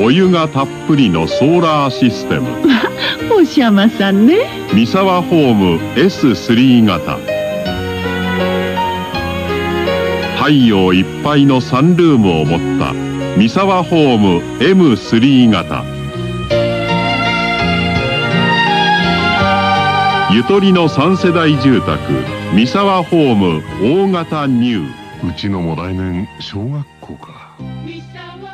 お湯がたっぷりのソーラーシステム。おしゃまさんね。三沢ホーム S3 型。太陽いっぱいのサンルームを持った。三沢ホーム M3 型。ゆとりの3世代住宅。三沢ホーム大型ニュー。うちのも来年小学校か。三沢